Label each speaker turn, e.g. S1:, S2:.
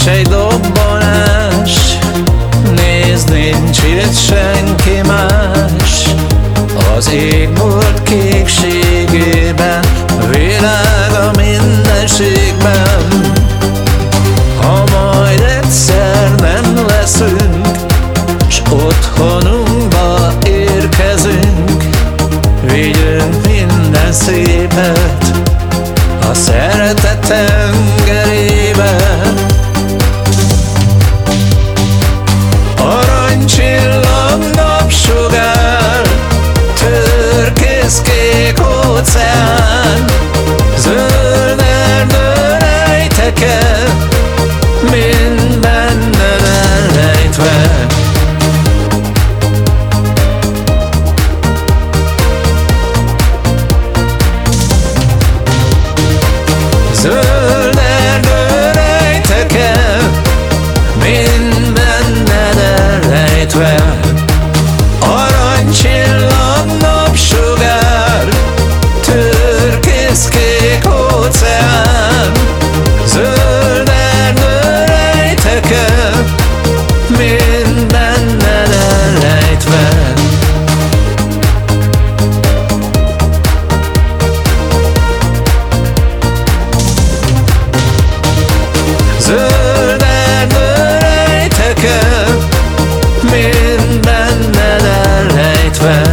S1: és egy dobbanás Nézd, nincs itt senki más. Az égbolt kékségében ocean. The fair